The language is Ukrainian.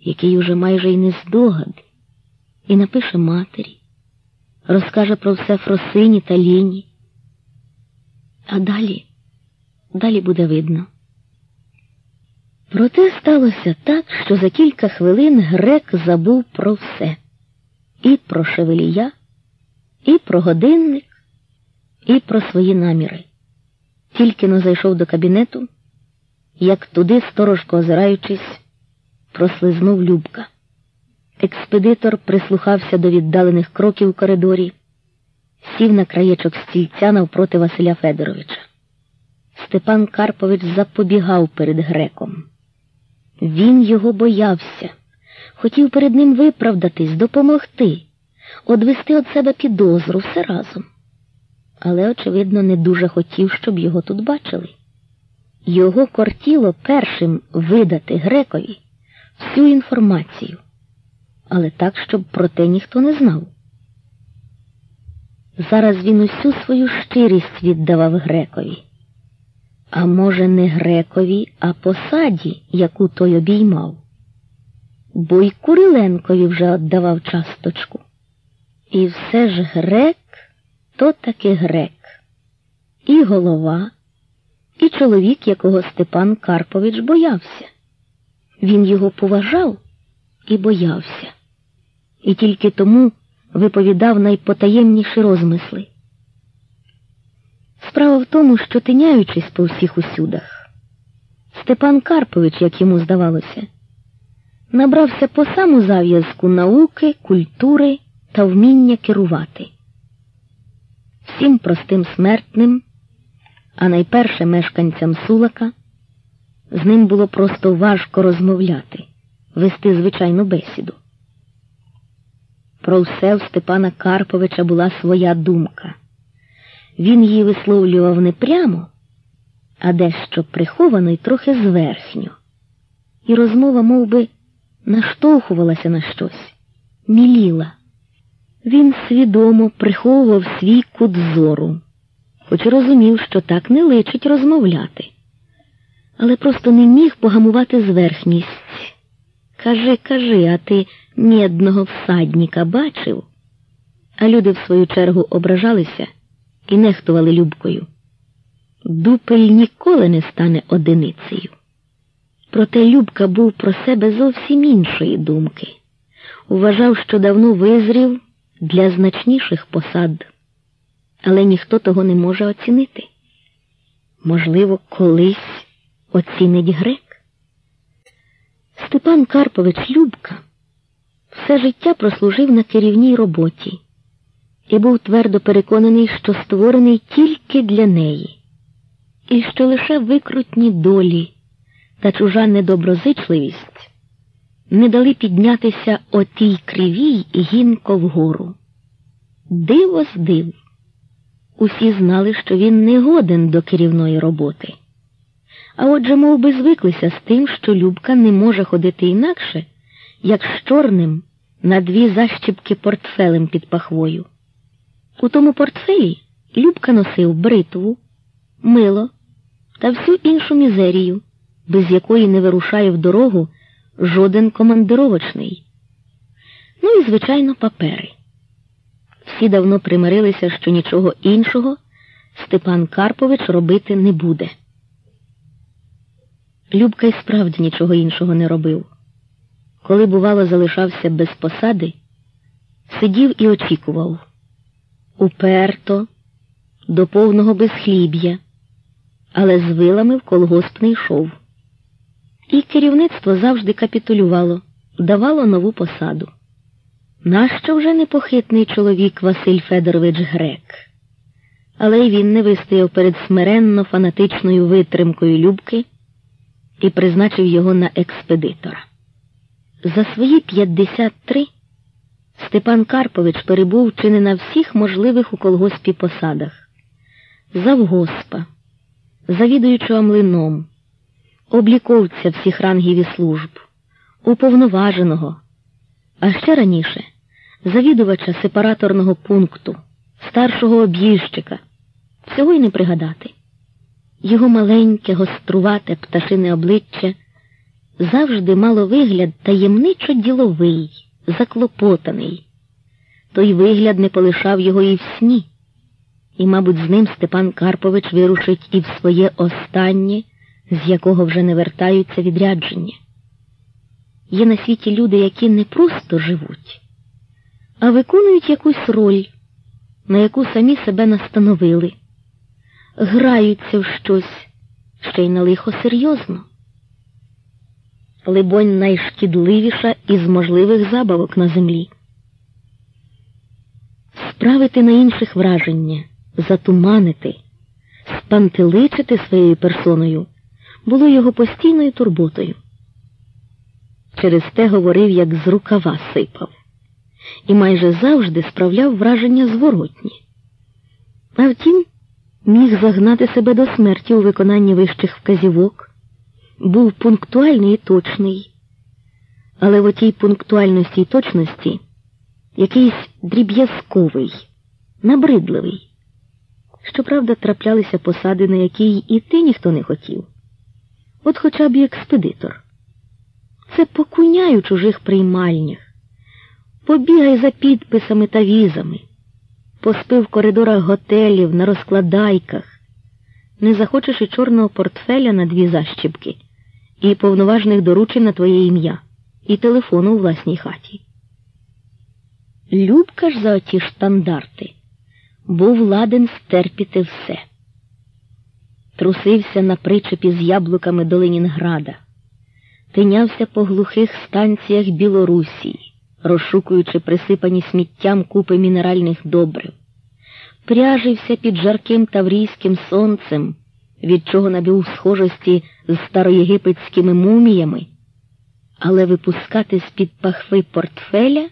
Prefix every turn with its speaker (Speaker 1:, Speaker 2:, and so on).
Speaker 1: який уже майже й не здогад, і напише матері, розкаже про все Фросині та Ліні. А далі, далі буде видно. Проте сталося так, що за кілька хвилин грек забув про все і про шевелія, і про годинник, і про свої наміри. Тільки но зайшов до кабінету, як туди, сторожко озираючись, прослизнув Любка. Експедитор прислухався до віддалених кроків у коридорі, сів на краєчок стільця навпроти Василя Федоровича. Степан Карпович запобігав перед греком. Він його боявся, хотів перед ним виправдатись, допомогти, одвести від себе підозру все разом. Але, очевидно, не дуже хотів, щоб його тут бачили. Його кортіло першим видати грекові всю інформацію, але так, щоб про те ніхто не знав. Зараз він усю свою щирість віддавав грекові. А може, не грекові, а посаді, яку той обіймав. Бо й Куриленкові вже віддавав часточку. І все ж грек то таки грек, і голова, і чоловік, якого Степан Карпович боявся. Він його поважав і боявся, і тільки тому виповідав найпотаємніші розмисли. Справа в тому, що тиняючись по всіх усюдах, Степан Карпович, як йому здавалося, набрався по саму зав'язку науки, культури та вміння керувати. Всім простим смертним, а найперше мешканцям Сулака, з ним було просто важко розмовляти, вести звичайну бесіду. Про все в Степана Карповича була своя думка. Він її висловлював не прямо, а дещо приховано й трохи зверхньо. І розмова мов би, наштовхувалася на щось, міліла. Він свідомо приховував свій кут зору, хоч розумів, що так не личить розмовляти, але просто не міг погамувати зверхність. Кажи, кажи, а ти ні одного всадніка бачив? А люди, в свою чергу, ображалися і нехтували любкою. Дупель ніколи не стане одиницею. Проте Любка був про себе зовсім іншої думки. Вважав, що давно визрів для значніших посад, але ніхто того не може оцінити. Можливо, колись оцінить грек. Степан Карпович Любка все життя прослужив на керівній роботі і був твердо переконаний, що створений тільки для неї, і що лише викрутні долі та чужа недоброзичливість не дали піднятися отій кривій гінко вгору. Диво з див. Усі знали, що він не годен до керівної роботи. А отже, мов би, звиклися з тим, що Любка не може ходити інакше, як з чорним на дві защіпки портфелем під пахвою. У тому портфелі Любка носив бритву, мило та всю іншу мізерію, без якої не вирушає в дорогу жоден командировочний. Ну і, звичайно, папери. Всі давно примирилися, що нічого іншого Степан Карпович робити не буде. Любка й справді нічого іншого не робив. Коли, бувало, залишався без посади, сидів і очікував уперто, до повного безхліб'я, але з вилами в колгосп не йшов. І керівництво завжди капітулювало, давало нову посаду. Нащо вже непохитний чоловік Василь Федорович Грек? Але й він не вистояв перед смиренно фанатичною витримкою Любки і призначив його на експедитора. За свої 53 Степан Карпович перебув чи не на всіх можливих у колгоспі посадах завгоспа, завідуючого млином, обліковця всіх рангів і служб, уповноваженого, а ще раніше завідувача сепараторного пункту, старшого об'їжджика, всього й не пригадати. Його маленьке, гострувате пташине обличчя завжди мало вигляд таємничо діловий, заклопотаний. Той вигляд не полишав його і в сні, і, мабуть, з ним Степан Карпович вирушить і в своє останнє, з якого вже не вертаються відрядження. Є на світі люди, які не просто живуть, а виконують якусь роль, на яку самі себе настановили, граються в щось, ще й на лихо серйозно. Либонь, найшкідливіша із можливих забавок на землі. Справити на інших враження, затуманити, спантеличити своєю персоною було його постійною турботою. Через те говорив, як з рукава сипав, і майже завжди справляв враження зворотні. А втім, міг загнати себе до смерті у виконанні вищих вказівок, був пунктуальний і точний, але в отій пунктуальності і точності якийсь дріб'язковий, набридливий. Щоправда, траплялися посади, на які й іти ніхто не хотів. От хоча б і експедитор. Це покуняй у чужих приймальнях, побігай за підписами та візами, поспи в коридорах готелів, на розкладайках, не захочеш і чорного портфеля на дві защіпки, і повноважних доручень на твоє ім'я, і телефону у власній хаті. Любка ж за оті штандарти був ладен стерпіти все. Трусився на причепі з яблуками до Ленінграда, тинявся по глухих станціях Білорусі, розшукуючи присипані сміттям купи мінеральних добрив, пряжився під жарким таврійським сонцем, від чого набув схожості з староєгипетськими муміями, але випускати з-під пахви портфеля